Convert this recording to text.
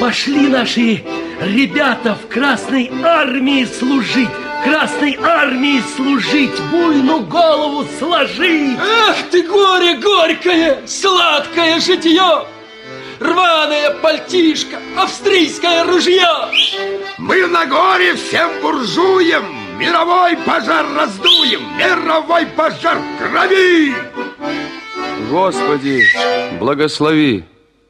Пошли наши ребята в Красной Армии служить. Красной Армии служить, буйну голову сложи. Ах ты горе горькое, сладкое житье! Рваная пальтишка, австрийское ружье! Мы на горе всем буржуям мировой пожар раздуем, мировой пожар крови! Господи, благослови